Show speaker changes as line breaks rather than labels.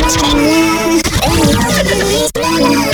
oh, my God.